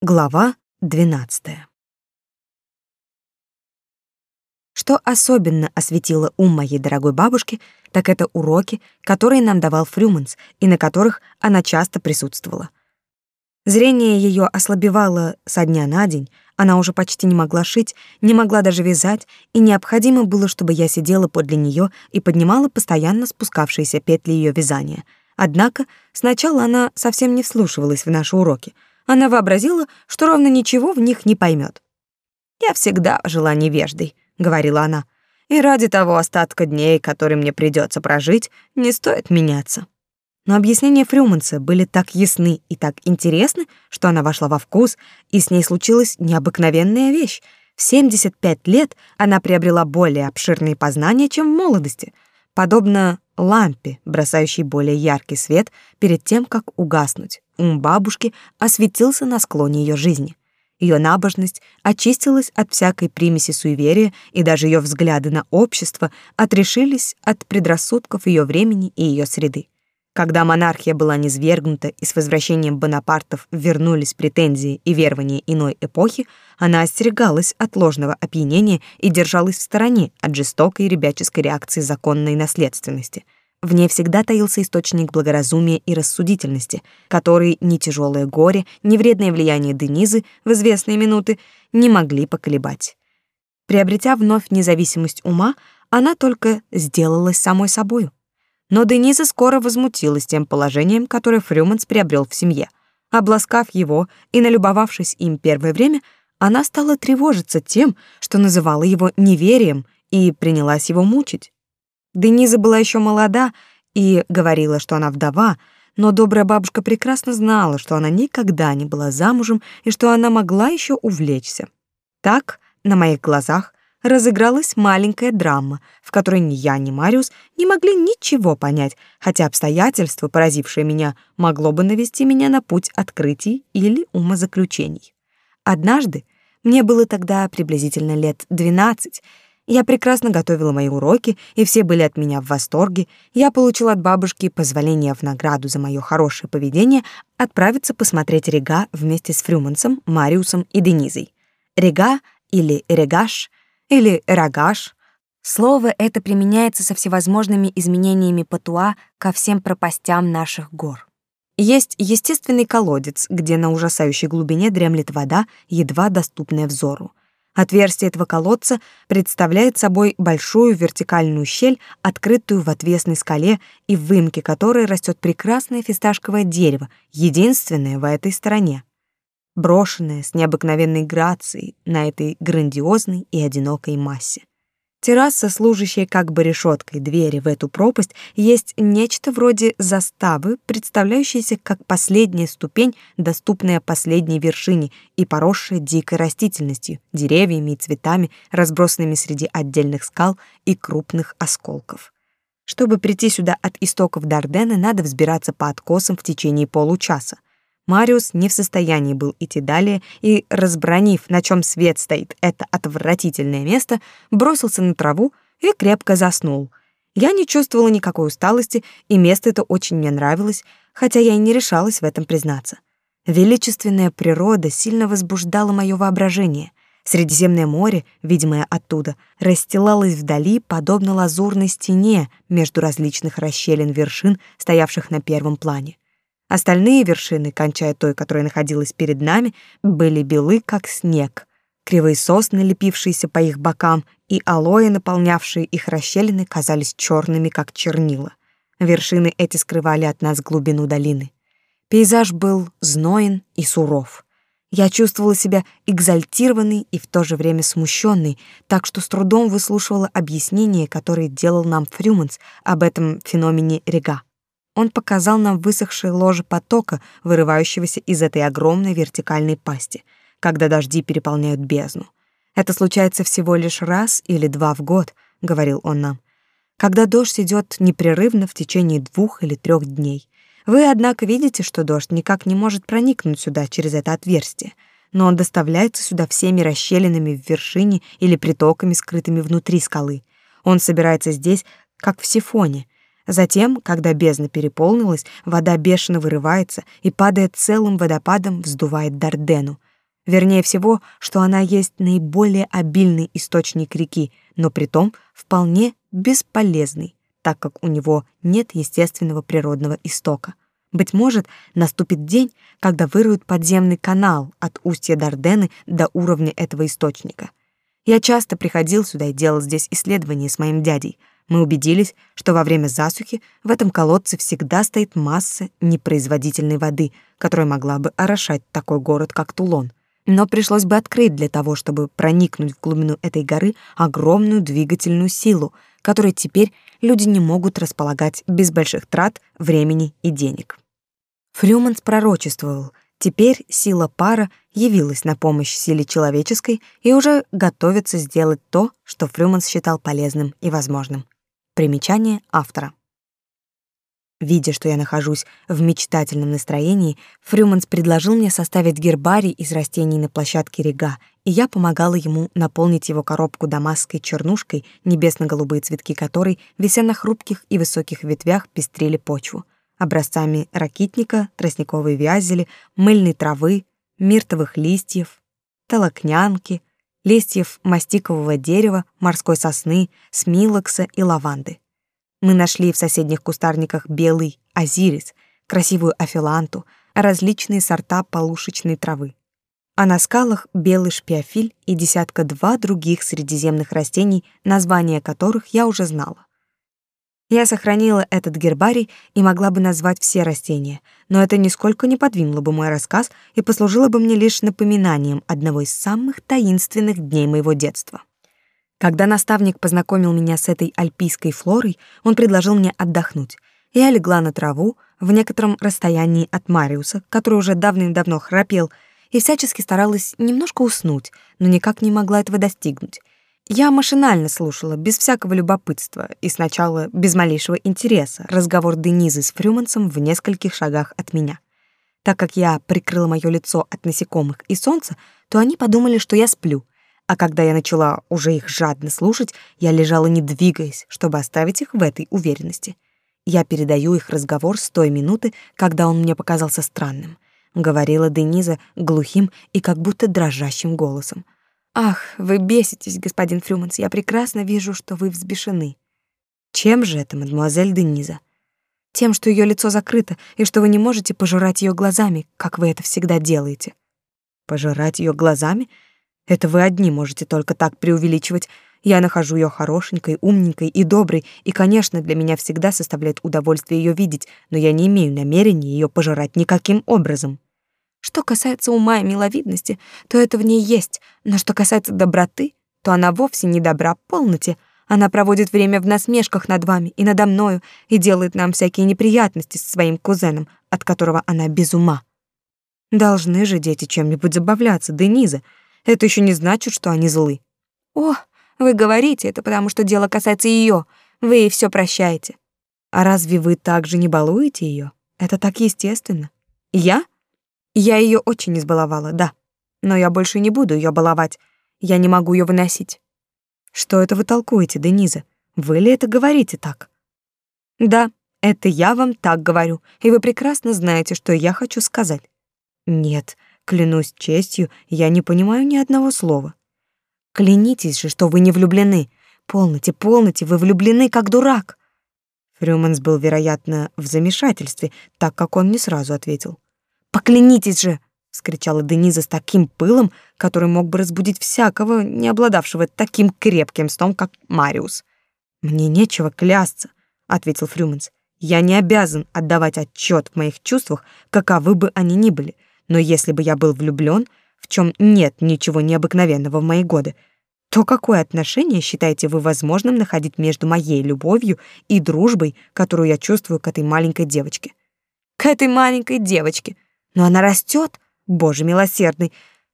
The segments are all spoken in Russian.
Глава 12. Что особенно осветило ум моей дорогой бабушки, так это уроки, которые нам давал Фрюманс и на которых она часто присутствовала. Зрение ее ослабевало со дня на день, она уже почти не могла шить, не могла даже вязать, и необходимо было, чтобы я сидела подле нее и поднимала постоянно спускавшиеся петли ее вязания. Однако сначала она совсем не вслушивалась в наши уроки — она вообразила, что ровно ничего в них не поймет. «Я всегда жила невеждой», — говорила она, «и ради того остатка дней, который мне придется прожить, не стоит меняться». Но объяснения Фрюманса были так ясны и так интересны, что она вошла во вкус, и с ней случилась необыкновенная вещь. В 75 лет она приобрела более обширные познания, чем в молодости, подобно лампе, бросающей более яркий свет перед тем, как угаснуть. Ум бабушки осветился на склоне ее жизни. Ее набожность очистилась от всякой примеси суеверия, и даже ее взгляды на общество отрешились от предрассудков ее времени и ее среды. Когда монархия была низвергнута и с возвращением Бонапартов вернулись претензии и верования иной эпохи, она остерегалась от ложного опьянения и держалась в стороне от жестокой ребяческой реакции законной наследственности. В ней всегда таился источник благоразумия и рассудительности, который ни тяжелое горе, ни вредное влияние Денизы в известные минуты не могли поколебать. Приобретя вновь независимость ума, она только сделалась самой собою. Но Дениза скоро возмутилась тем положением, которое Фрюманс приобрел в семье. Обласкав его и налюбовавшись им первое время, она стала тревожиться тем, что называла его неверием, и принялась его мучить. Дениза была еще молода и говорила, что она вдова, но добрая бабушка прекрасно знала, что она никогда не была замужем и что она могла еще увлечься. Так, на моих глазах, разыгралась маленькая драма, в которой ни я, ни Мариус не могли ничего понять, хотя обстоятельство, поразившее меня, могло бы навести меня на путь открытий или умозаключений. Однажды, мне было тогда приблизительно лет двенадцать, я прекрасно готовила мои уроки, и все были от меня в восторге. Я получила от бабушки позволение в награду за мое хорошее поведение отправиться посмотреть Рега вместе с Фрюмансом, Мариусом и Денизой. Рега или Регаш или рогаш. Слово это применяется со всевозможными изменениями патуа ко всем пропастям наших гор. Есть естественный колодец, где на ужасающей глубине дремлет вода, едва доступная взору. Отверстие этого колодца представляет собой большую вертикальную щель, открытую в отвесной скале и в выемке которой растет прекрасное фисташковое дерево, единственное в этой стороне брошенная с необыкновенной грацией на этой грандиозной и одинокой массе. Терраса, служащая как бы решеткой двери в эту пропасть, есть нечто вроде заставы, представляющейся как последняя ступень, доступная последней вершине и поросшая дикой растительностью, деревьями и цветами, разбросанными среди отдельных скал и крупных осколков. Чтобы прийти сюда от истоков Дардена, надо взбираться по откосам в течение получаса. Мариус не в состоянии был идти далее и, разбронив, на чем свет стоит это отвратительное место, бросился на траву и крепко заснул. Я не чувствовала никакой усталости, и место это очень мне нравилось, хотя я и не решалась в этом признаться. Величественная природа сильно возбуждала мое воображение. Средиземное море, видимое оттуда, расстилалось вдали, подобно лазурной стене между различных расщелин вершин, стоявших на первом плане. Остальные вершины, кончая той, которая находилась перед нами, были белы, как снег. Кривые сосны, лепившиеся по их бокам, и алоэ, наполнявшие их расщелины, казались черными, как чернила. Вершины эти скрывали от нас глубину долины. Пейзаж был зноен и суров. Я чувствовала себя экзальтированной и в то же время смущенной, так что с трудом выслушивала объяснения, которые делал нам Фрюманс об этом феномене рега. Он показал нам высохшие ложи потока, вырывающегося из этой огромной вертикальной пасти, когда дожди переполняют бездну. Это случается всего лишь раз или два в год, говорил он нам. Когда дождь идет непрерывно в течение двух или трех дней. Вы, однако, видите, что дождь никак не может проникнуть сюда через это отверстие, но он доставляется сюда всеми расщелинами в вершине или притоками, скрытыми внутри скалы. Он собирается здесь, как в сифоне, Затем, когда бездна переполнилась, вода бешено вырывается и падает целым водопадом, вздувает Дардену. Вернее всего, что она есть наиболее обильный источник реки, но притом вполне бесполезный, так как у него нет естественного природного истока. Быть может, наступит день, когда выруют подземный канал от устья Дардены до уровня этого источника. Я часто приходил сюда и делал здесь исследования с моим дядей. Мы убедились, что во время засухи в этом колодце всегда стоит масса непроизводительной воды, которая могла бы орошать такой город, как Тулон. Но пришлось бы открыть для того, чтобы проникнуть в глубину этой горы огромную двигательную силу, которой теперь люди не могут располагать без больших трат времени и денег. Фрюманс пророчествовал, теперь сила пара явилась на помощь силе человеческой и уже готовится сделать то, что Фрюманс считал полезным и возможным. Примечание автора. Видя, что я нахожусь в мечтательном настроении, Фрюманс предложил мне составить гербарий из растений на площадке Рега, и я помогала ему наполнить его коробку дамасской чернушкой, небесно-голубые цветки которой, вися на хрупких и высоких ветвях, пестрили почву, образцами ракитника, тростниковой вязели, мыльной травы, миртовых листьев, толокнянки, листьев мастикового дерева, морской сосны, смилокса и лаванды. Мы нашли в соседних кустарниках белый азирис, красивую афиланту, различные сорта полушечной травы. А на скалах белый шпиофиль и десятка-два других средиземных растений, названия которых я уже знала. Я сохранила этот гербарий и могла бы назвать все растения, но это нисколько не подвинуло бы мой рассказ и послужило бы мне лишь напоминанием одного из самых таинственных дней моего детства. Когда наставник познакомил меня с этой альпийской флорой, он предложил мне отдохнуть. Я легла на траву в некотором расстоянии от Мариуса, который уже давным-давно храпел, и всячески старалась немножко уснуть, но никак не могла этого достигнуть. Я машинально слушала, без всякого любопытства, и сначала без малейшего интереса, разговор Денизы с Фрюмансом в нескольких шагах от меня. Так как я прикрыла мое лицо от насекомых и солнца, то они подумали, что я сплю — а когда я начала уже их жадно слушать, я лежала не двигаясь, чтобы оставить их в этой уверенности. Я передаю их разговор с той минуты, когда он мне показался странным, говорила Дениза глухим и как будто дрожащим голосом. Ах, вы беситесь, господин Фрюманс. Я прекрасно вижу, что вы взбешены. Чем же это, мадемуазель Дениза? Тем, что ее лицо закрыто и что вы не можете пожирать ее глазами, как вы это всегда делаете. Пожирать ее глазами? Это вы одни можете только так преувеличивать. Я нахожу ее хорошенькой, умненькой и доброй, и, конечно, для меня всегда составляет удовольствие ее видеть, но я не имею намерения ее пожирать никаким образом. Что касается ума и миловидности, то это в ней есть, но что касается доброты, то она вовсе не добра полноте. Она проводит время в насмешках над вами и надо мною и делает нам всякие неприятности с своим кузеном, от которого она без ума. Должны же дети чем-нибудь забавляться, Дениза, это еще не значит, что они злы. О, вы говорите это, потому что дело касается ее. Вы ей все прощаете. А разве вы также не балуете ее? Это так естественно. Я? Я ее очень избаловала, да. Но я больше не буду ее баловать. Я не могу ее выносить. Что это вы толкуете, Дениза? Вы ли это говорите так? Да, это я вам так говорю, и вы прекрасно знаете, что я хочу сказать. Нет, Клянусь честью, я не понимаю ни одного слова. Клянитесь же, что вы не влюблены. Полноте, полноте, вы влюблены как дурак. Фрюманс был, вероятно, в замешательстве, так как он не сразу ответил. «Поклянитесь же!» — вскричала Дениза с таким пылом, который мог бы разбудить всякого, не обладавшего таким крепким сном, как Мариус. «Мне нечего клясться», — ответил Фрюманс. «Я не обязан отдавать отчет в моих чувствах, каковы бы они ни были но если бы я был влюблён, в чём нет ничего необыкновенного в мои годы, то какое отношение считаете вы возможным находить между моей любовью и дружбой, которую я чувствую к этой маленькой девочке? К этой маленькой девочке. Но она растёт, Боже милосердный.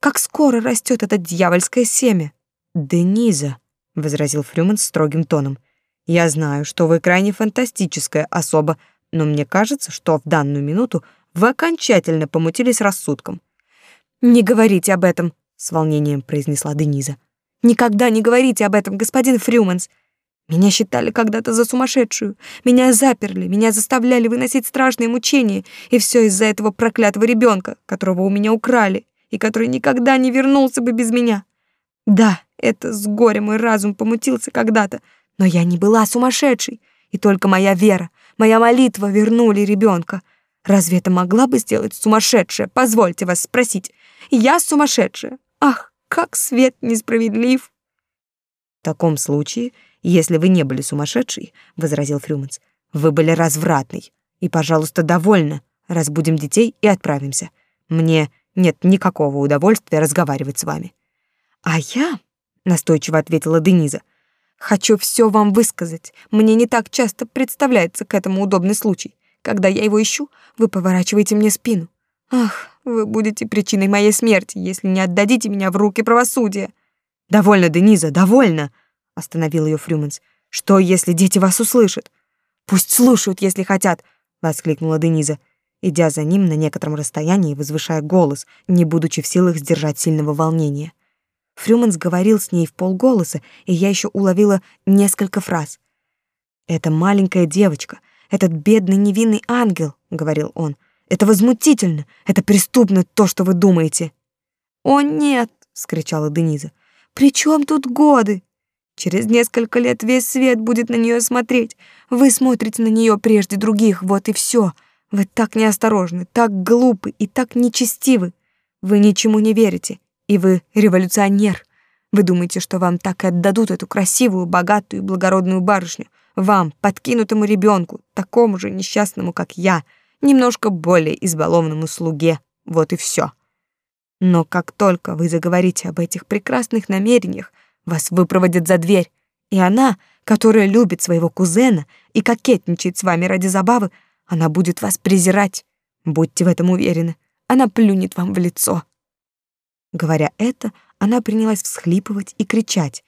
Как скоро растёт это дьявольское семя? Дениза, возразил Фрюман строгим тоном. Я знаю, что вы крайне фантастическая особа, но мне кажется, что в данную минуту вы окончательно помутились рассудком. Не говорите об этом, с волнением произнесла Дениза. Никогда не говорите об этом, господин Фрюманс. Меня считали когда-то за сумасшедшую. Меня заперли, меня заставляли выносить страшные мучения, и все из-за этого проклятого ребенка, которого у меня украли, и который никогда не вернулся бы без меня. Да, это с горя мой разум помутился когда-то, но я не была сумасшедшей, и только моя вера, моя молитва вернули ребенка. Разве это могла бы сделать сумасшедшая? Позвольте вас спросить. Я сумасшедшая. Ах, как свет несправедлив. В таком случае, если вы не были сумасшедшей, возразил Фрюманс, вы были развратной. И, пожалуйста, довольно. Разбудим детей и отправимся. Мне нет никакого удовольствия разговаривать с вами. А я, настойчиво ответила Дениза, хочу все вам высказать. Мне не так часто представляется к этому удобный случай. Когда я его ищу, вы поворачиваете мне спину. Ах, вы будете причиной моей смерти, если не отдадите меня в руки правосудия. Довольно, Дениза, довольно, остановил ее Фрюманс. Что, если дети вас услышат? Пусть слушают, если хотят, воскликнула Дениза идя за ним на некотором расстоянии, возвышая голос, не будучи в силах сдержать сильного волнения. Фрюманс говорил с ней в полголоса, и я еще уловила несколько фраз. «Это маленькая девочка, этот бедный невинный ангел», — говорил он. «Это возмутительно, это преступно то, что вы думаете». «О, нет!» — скричала Дениза. «При чем тут годы? Через несколько лет весь свет будет на нее смотреть. Вы смотрите на нее прежде других, вот и все. Вы так неосторожны, так глупы и так нечестивы. Вы ничему не верите, и вы революционер. Вы думаете, что вам так и отдадут эту красивую, богатую и благородную барышню, вам, подкинутому ребенку, такому же несчастному, как я, немножко более избалованному слуге. Вот и все. Но как только вы заговорите об этих прекрасных намерениях, вас выпроводят за дверь, и она, которая любит своего кузена и кокетничает с вами ради забавы, она будет вас презирать. Будьте в этом уверены. Она плюнет вам в лицо. Говоря это, она принялась всхлипывать и кричать.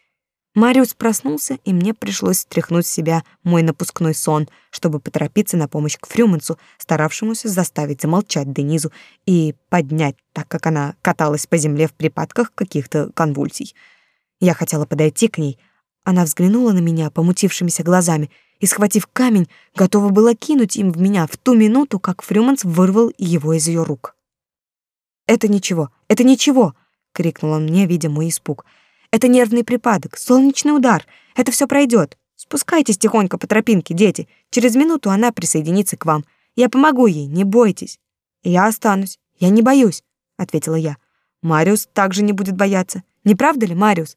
Мариус проснулся, и мне пришлось стряхнуть с себя мой напускной сон, чтобы поторопиться на помощь к Фрюмансу, старавшемуся заставить замолчать Денизу и поднять, так как она каталась по земле в припадках каких-то конвульсий. Я хотела подойти к ней. Она взглянула на меня помутившимися глазами — и, схватив камень, готова была кинуть им в меня в ту минуту, как Фрюманс вырвал его из ее рук. «Это ничего, это ничего!» — крикнул он мне, видя мой испуг. «Это нервный припадок, солнечный удар, это все пройдет. Спускайтесь тихонько по тропинке, дети, через минуту она присоединится к вам. Я помогу ей, не бойтесь». «Я останусь, я не боюсь», — ответила я. «Мариус также не будет бояться. Не правда ли, Мариус?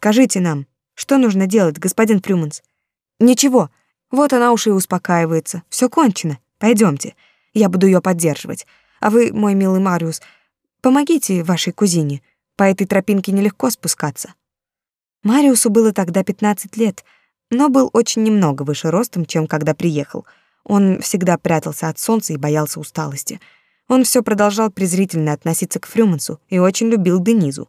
Скажите нам, что нужно делать, господин Фрюманс?» Ничего, вот она уж и успокаивается. Все кончено. Пойдемте. Я буду ее поддерживать. А вы, мой милый Мариус, помогите вашей кузине. По этой тропинке нелегко спускаться. Мариусу было тогда 15 лет, но был очень немного выше ростом, чем когда приехал. Он всегда прятался от солнца и боялся усталости. Он все продолжал презрительно относиться к Фрюмансу и очень любил Денизу.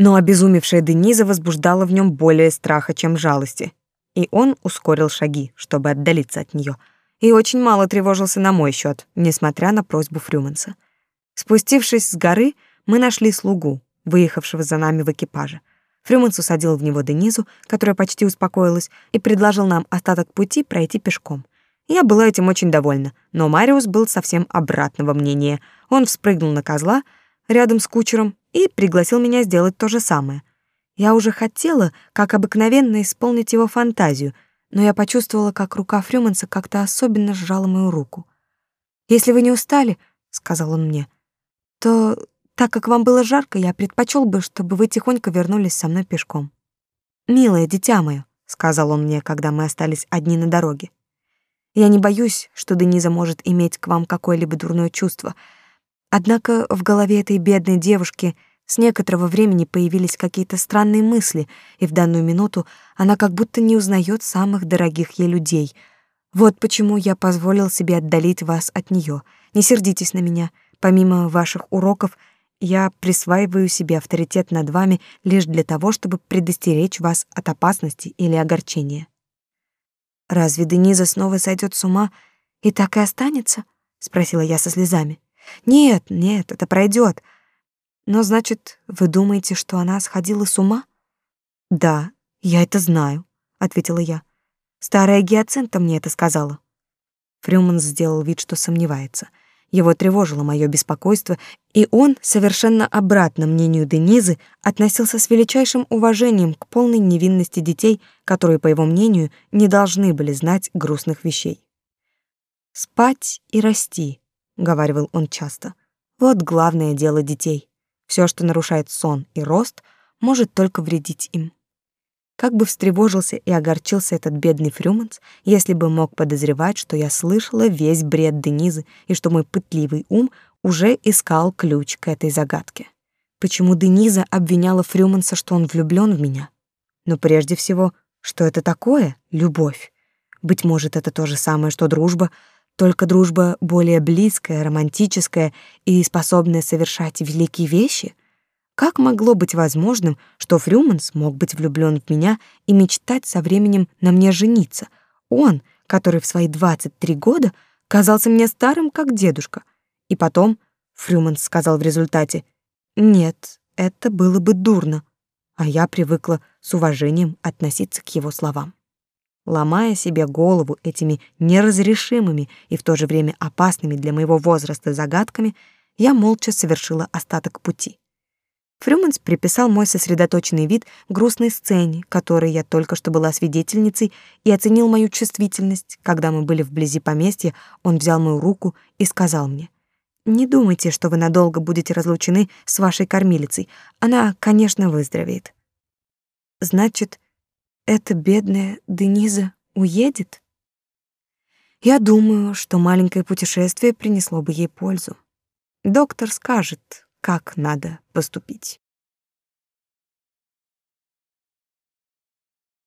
Но обезумевшая Дениза возбуждала в нем более страха, чем жалости, и он ускорил шаги, чтобы отдалиться от нее, и очень мало тревожился на мой счет, несмотря на просьбу Фрюманса. Спустившись с горы, мы нашли слугу, выехавшего за нами в экипаже. Фрюманс усадил в него Денизу, которая почти успокоилась, и предложил нам остаток пути пройти пешком. Я была этим очень довольна, но Мариус был совсем обратного мнения. Он вспрыгнул на козла рядом с кучером и пригласил меня сделать то же самое. Я уже хотела, как обыкновенно, исполнить его фантазию, но я почувствовала, как рука Фрюманса как-то особенно сжала мою руку. «Если вы не устали», — сказал он мне, — «то, так как вам было жарко, я предпочел бы, чтобы вы тихонько вернулись со мной пешком». «Милое дитя мое», — сказал он мне, когда мы остались одни на дороге, — «я не боюсь, что Дениза может иметь к вам какое-либо дурное чувство, однако в голове этой бедной девушки — с некоторого времени появились какие-то странные мысли, и в данную минуту она как будто не узнает самых дорогих ей людей. Вот почему я позволил себе отдалить вас от нее. Не сердитесь на меня. Помимо ваших уроков, я присваиваю себе авторитет над вами лишь для того, чтобы предостеречь вас от опасности или огорчения. Разве Дениза снова сойдет с ума и так и останется? спросила я со слезами. Нет, нет, это пройдет. Но значит, вы думаете, что она сходила с ума? Да, я это знаю, ответила я. Старая гиацинта мне это сказала. Фрюман сделал вид, что сомневается. Его тревожило мое беспокойство, и он, совершенно обратно мнению Денизы, относился с величайшим уважением к полной невинности детей, которые, по его мнению, не должны были знать грустных вещей. «Спать и расти», — говаривал он часто. «Вот главное дело детей. Все, что нарушает сон и рост, может только вредить им». Как бы встревожился и огорчился этот бедный Фрюманс, если бы мог подозревать, что я слышала весь бред Денизы и что мой пытливый ум уже искал ключ к этой загадке. Почему Дениза обвиняла Фрюманса, что он влюблён в меня? Но прежде всего, что это такое любовь? Быть может, это то же самое, что дружба, только дружба более близкая, романтическая и способная совершать великие вещи? Как могло быть возможным, что Фрюманс мог быть влюблён в меня и мечтать со временем на мне жениться? Он, который в свои 23 года казался мне старым, как дедушка. И потом Фрюманс сказал в результате: "Нет, это было бы дурно". А я привыкла с уважением относиться к его словам. Ломая себе голову этими неразрешимыми и в то же время опасными для моего возраста загадками, я молча совершила остаток пути. Фрюманс приписал мой сосредоточенный вид грустной сцене, которой я только что была свидетельницей, и оценил мою чувствительность. Когда мы были вблизи поместья, он взял мою руку и сказал мне, «Не думайте, что вы надолго будете разлучены с вашей кормилицей. Она, конечно, выздоровеет». «Значит, эта бедная Дениза уедет?» Я думаю, что маленькое путешествие принесло бы ей пользу. Доктор скажет, как надо поступить.